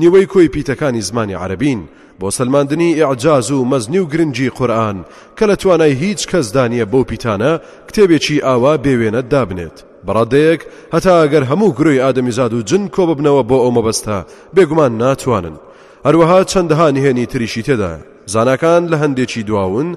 نیوەی کۆی پیتەکانی زمانی عەرەبین بۆ سەلماندنی ئیعجاز و مەزنی و گرنگی قورئان کە لە توانای هیچ کەس دا نیە بەو پیتانە کتێبێکی ئاوا بێ وێنە دابنێت بە ڕادەیەک هەتا ئەگەر هەموو گرۆی ئادەمیزاد و جن کۆببنەوە بۆ ئەو مەبەستە بێگومان ناتوانن هەروەها چەندەها نهێنی تریشی تێدایە زاناکان لە هەندێکی دواون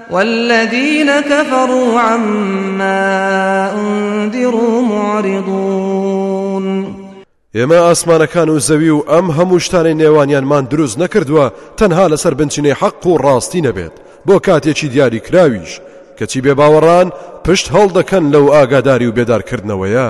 والذین کفروا عما انذروا معرضون ئێمە ئاسمانەکان و زەوی و ئەم هەموو شتانی نێوانیانمان دروست نەکردووە تەنها لەسەر بنچینەی حەق و ڕاستی نەبێت بۆ کاتێکی دیاری کراویش کەچی بێ باوەڕان پشت هەڵدەکەن لەو ئاگاداری و بێدارکردنەوەیە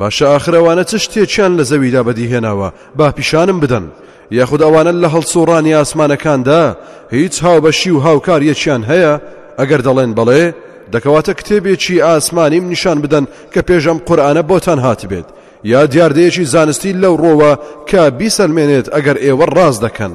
باشە ئاخر ئەوانە چ شتێکیان لە زەویدا بەدیهێناوە با پیشانم بدەن یاخود ئەوانە لە هەڵسوڕانی ئاسمانەکاندا هیچ هاوبەشی و هاوکاریەکیان هەیە ئەگەر دەڵێن بەڵێ دەکەواتە کتێبێکی ئاسمانیم نیشان بدەن کە پێشەم قورآانە بۆتان هاتبێت یا دیاردەیەکی زانستی لەو ڕۆوە کە بیسەلمێنێت ئەگەر ئێوە ڕاز دەکەن.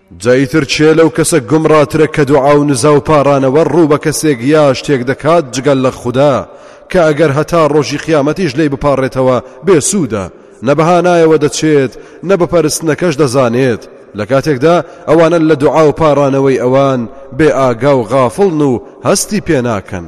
جا ئیتر کێ لەو کەسە گومڕاترە کە دوعا و نزا و پاڕانەوە ڕوو بە کەسێک یا شتێک دەکات جگە لە خودا کە ئەگەر هەتا ڕۆژی قیامەتیش لێی بپاڕێتەوە بێ سوودە نە بە هانایەوە دەچێت نە بە پەرستنەکەش دەزانێت لە کاتێکدا ئەوانە لە دوعا و پاڕانەوەی ئەوان بێ ئاگا و غافڵن و هەستی پێ ناکەن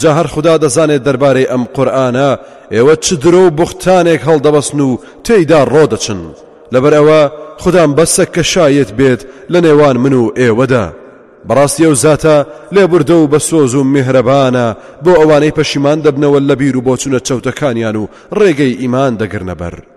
جا هەر خودا دەزانێت دەربارەی ئەم قورئانە ئێوە چ درۆ و بوختانێک هەڵدەبەستن و تێیدا ڕۆدەچن لەبەر ئەوە خودام بەسە کە شایەت بێت لە نێوان من و ئێوەدا بەڕاستی ئەو زاتە لێبوردە و بەسۆز و میهرەبانە بۆ ئەوانەی پەشیمان دەبنەوە لە بیر و بۆچونە چەوتەکانیان و ڕێگەی ئیمان دەگرنە بەر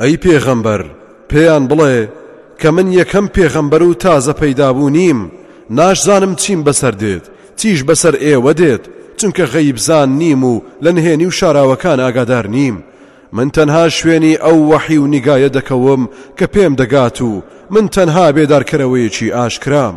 ئەی پێغەمبەر پێیان بڵێ کە من یەکەم پێغەمبەر و تازە پەیدابوو نیم ناشزانم چیم بەسەر دێت چیش بەسەر ئێوە دێت چونکە غەیبزان نیم و لە نهێنی و شاراوەکان ئاگادار نیم من تەنها شوێنی ئەو وەحی و نیگایە دەکەوم کە پێم دەگات و من تەنها بێدارکەرەوەیەکی ئاشکرام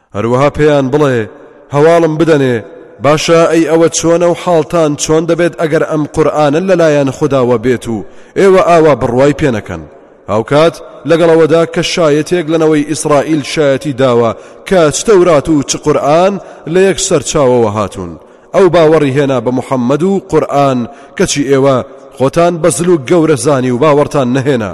هەروەها پێیان بڵێ، هەواڵم بدەنێ، باشە ئەی ئەوە چۆنە و حاڵتان چۆن دەبێت ئەگەر ئەم قورئانە لەلایەن خوداوە بێت و ئێوە ئاوا بڕوای پێ نەکەن؟ هاوکات لەگەڵ ئەوەدا کە شایەتێک لە نەوەی ئیسرائیل شایەتی داوە کە چ تەورات و چ قورئان لە یەک سەرچاوەوە هاتوون، ئەو باوەڕی هێنا بە محەممەد و قورئان، کەچی ئێوە خۆتان بە زل و گەورە زانی و باوەڕتان نەهێنا.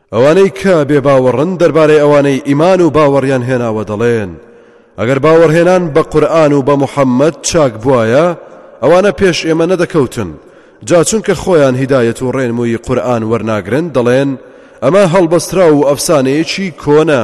ئەوانەی کە بێ باوەڕن دەربارەی ئەوانەی ئیمان و باوەڕیان هێناوە دەڵێن، ئەگەر باوەڕهێنان بە قورئان و بە محەممەد چاک بوایە، ئەوانە پێش ئێمە نەدەکەوتن، جا چونکە خۆیان هیدایەت و ڕێنمووی قورئان وەرناگرن دەڵێن، ئەمە هەڵبەستراو و ئەفسانەیەکی کۆنە.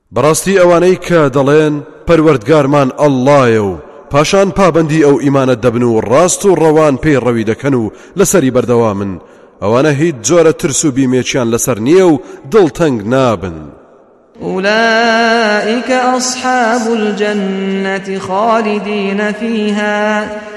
بەڕاستی ئەوانەی کە دەڵێن، پەروەردگارمان اللەیە و پاشان پابەندی ئەو ئیمانە دەبن و ڕاست و ڕەوان پێی ڕەوی دەکەن و لەسەری بەردەوامن، ئەوانە هیچ جۆرە ترس و بیمێکیان لەسەر نییە و دڵتەنگ نابن. ئولائیک اصحاب الجنە خالدین فیها.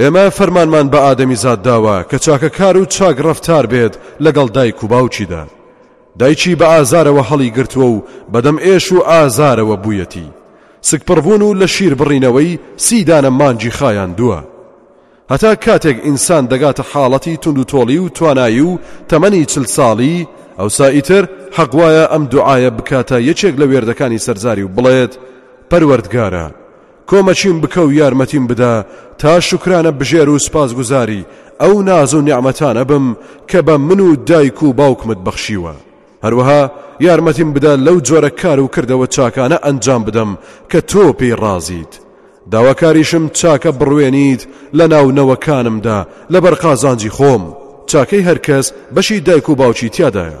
ئێمە فەرمانمان بە ئادەمیزاد داوە کە چاکەکار و چاک ڕەفتار بێت لەگەڵ دایک و باوکیدا دایکی بە ئازارەوە هەڵی گرتووە و بەدەم ئێش و ئازارەوە بوویەتی سکپڕبوون و لە شیر بڕینەوەی سی دانە مانجی خایان دووە هەتا کاتێک ئینسان دەگاتە حاڵەتی تونند و تۆڵی و توانایی و تەمەنی چل ساڵی ئەوسا ئیتر حەق وایە ئەم دوعاە بکاتە یەکێک لە وێردەکانی سەرزاری و بڵێت پەروەردگارە کۆمەکیم بکە و یارمەتیم بدە تا شوکرانە بژێر و سوپاسگوزاری ئەو ناز و نیعمەتانە بم کە بە من و دایک و باوکمت بەخشیوە هەروەها یارمەتیم بدە لەو جۆرە کار و کردەوە چاکانە ئەنجام بدەم کە تۆ پێی ڕازیت داواکاریشم چاکە بڕوێنیت لە ناو نەوەکانمدا لەبەر قازانجی خۆم چاکەی هەرکەس بەشی دایک و باوکی تیادایە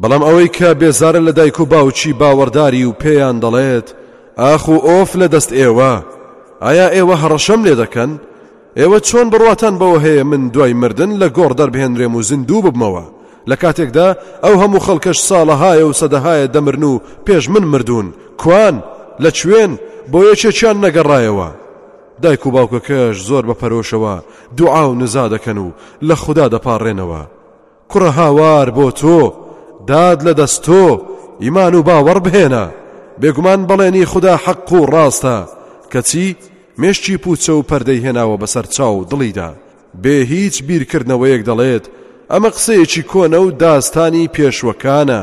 بەڵام ئەوەی کە بێزارە لە دایک و باوکی باوەڕداری و پێیان دەڵێت ئاخ و ئۆف لە دەست ئێوە ئایا ئێوە هەڕەشەم لێ دەکەن ئێوە چۆن بڕواتان بەوە هەیە من دوای مردن لە گۆڕ دەربهێنرێم و زیندوو ببمەوە لە کاتێکدا ئەو هەموو خەڵکەش ساڵەهایە و سەدەهایە دەمرن و پێش من مردوون کوان لە کوێن بۆ یەکێکیان نەگەڕایەوە دایک و باوکەکەش زۆر بە پەرۆشەوە دوعا و نزا دەکەن و لە خوددا دەپاڕێنەوە کوڕە هاوار بۆ تۆ، داد لە دەست تۆ، ئیمان و باوەڕ بهێنە، بێگومان بەڵێنی خودا حەق و ڕاستە، کەچی مێشکی پووچە و پەردەی هێناوە بەسەر چاو و دڵیدا، بێ هیچ بیرکردنەوەیەک دەڵێت، ئەمە قسەیەکی کۆنە و داستانی پێشوەکانە.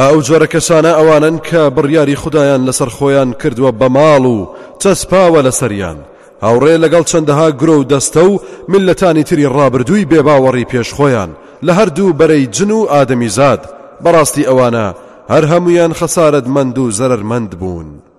ئەو جۆرە کەسانە ئەوانن کە بڕیاری خودایان لەسەر خۆیان کردووە بە ماڵ و چەسپاوە لەسەریان هاوڕێ لەگەڵ چەندەها گرۆ و دەستە و ملەتانی تری ڕابردووی بێباوەڕی پێش خۆیان لە هەردوو بەرەی جن و ئادەمیزاد بەڕاستی ئەوانە هەر هەمویان خەسارەت مەند و زەرەرمەند بوون.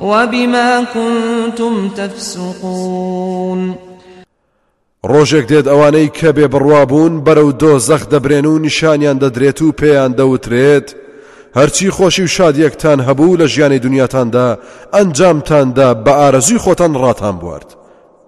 وبما كنتم تفسقون ڕۆژێک دێت ئەوانەی کە بێ بڕوابوون بەرەو دۆ زەخ دەبرێن و نیشانیان دەدرێت و پێیان دەوترێت هەرچی خۆشی و شادیەکتان هەبوو لە ژیانی دنیاتاندا ئەنجامتاندا بە ئارەزوی خۆتان ڕاتان بوارد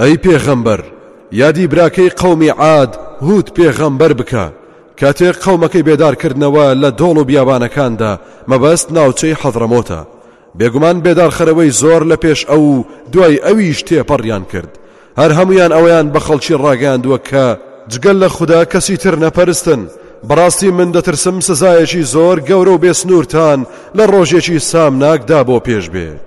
ئەی پێغەمبەر یادی براکەی قەومی عاد هود پێغەمبەر بکە کاتێک قەومەکەی بێدارکردنەوە لە دۆڵ و بیابانەکاندا مەبەست ناوچەی حەضرەمۆتە بێگومان بێدارخەرەوەی زۆر لە پێش ئەو و دوای ئەویش تێپەڕیان کرد هەر هەمویان ئەویان بە خەڵکی ڕاگەیاندووە کە جگەل لە خوددا کەسی تر نەپەرستن بەڕاستی من دەترسم سزایەکی زۆر گەورە و بێسنوورتان لە ڕۆژێکی سامناکدا بۆ پێش بێت.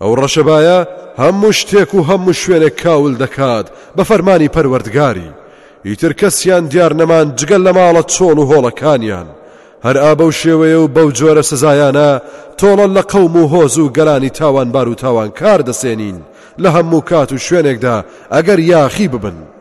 ئەو ڕەشەبایە هەموو شتێک و هەموو شوێنێک کاول دەکات بە فەرمانی پەروەردگاری ئیتر کەسیان دیار نەمان جگە لە ماڵە چۆڵ و هۆڵەکانیان هەر ئابە و شێوەیە و بەو جۆرە سزایانە تۆڵە لە قەوم و هۆز و گەلانی تاوانبار و تاوانکار دەسێنین لە هەموو کات و شوێنێکدا ئەگەر یاخی ببن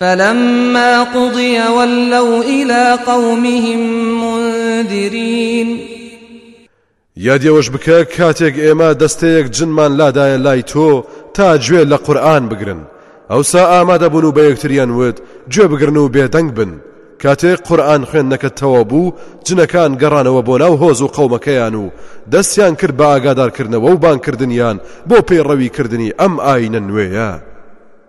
فلما قضی ولوا الی قومهم منذرین یادی ئەوەش بکە کاتێک ئێمە دەستەیەک جنمان لادایە لای تۆ تا گوێ لە قورآن بگرن ئەوسا ئامادەبوون و بە یەکتریان وت گوێ بگرن و بێدەنگ بن کاتێک قورآن خوێندنەکە تەوە بوو جنەکان گەڕانەوە بۆ ناو هۆز و قەومەکەیان و دەستیان کرد بە ئاگادارکردنەوە و بانکردنیان بۆ پەیڕەوی کردنی ئەم ئاینە نوێیە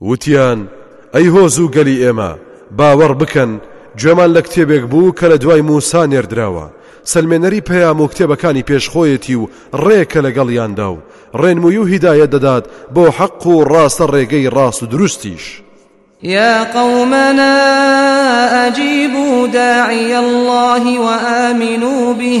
وتیان، ئەی هۆز و گەلی ئێمە، باوەڕ بکەن، گوێمان لە کتێبێک بوو کە لە دوای مووسا نێردراوە، سەلمێنەری پەیام و کتێبەکانی پێش خۆیەتی و ڕێکە لەگەڵیاندا و ڕێنمووی و هیدایەت دەدات بۆ حەق و ڕاستە ڕێگەی ڕاست و دروستیش. یا قەومەنا ئەجیبوو داعی اللە وئامنوو به.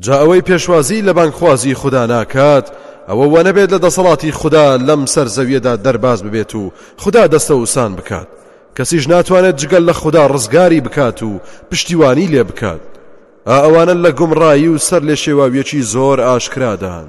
جا ئەوەی پێشوازی لە بانگخوازی خودا ناکات ئەوە وەنەبێت لە دەسەڵاتی خودا لەم سەر زەویەدا دەرباز ببێت و خودا دەستەوسان بکات کەسیش ناتوانێت جگەل لە خودا ڕزگاری بکات و پشتیوانی لێ بکات ئەوانە لە گومڕایی و سەر لێ شێواویەکی زۆر ئاشکرادان.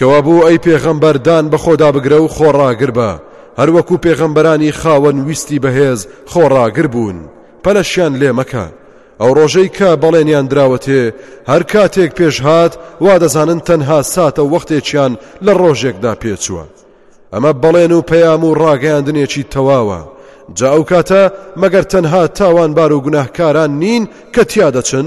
کەوابوو ئەی پێغەمبەر دان بەخۆدا بگرە و خۆڕاگر بە، هەروەکو پێغەمبەرانی خاوەن ویستی بەهێز خۆڕاگر بوون، پەلەشیان لێ مەکە، ئەو ڕۆژەی کە بەڵێنیان دراوەتێ هەر کاتێک پێش هات وادەزانن تەنها ساتە وەختێکیان لە ڕۆژێکدا پێچووە. ئەمە بەڵێن و پەیام و ڕاگەیاندنێکی تەواوە، جا ئەو کاتە مەگەر تەنها تاوانبار و گوناهکاران نین کە تیادەچن؟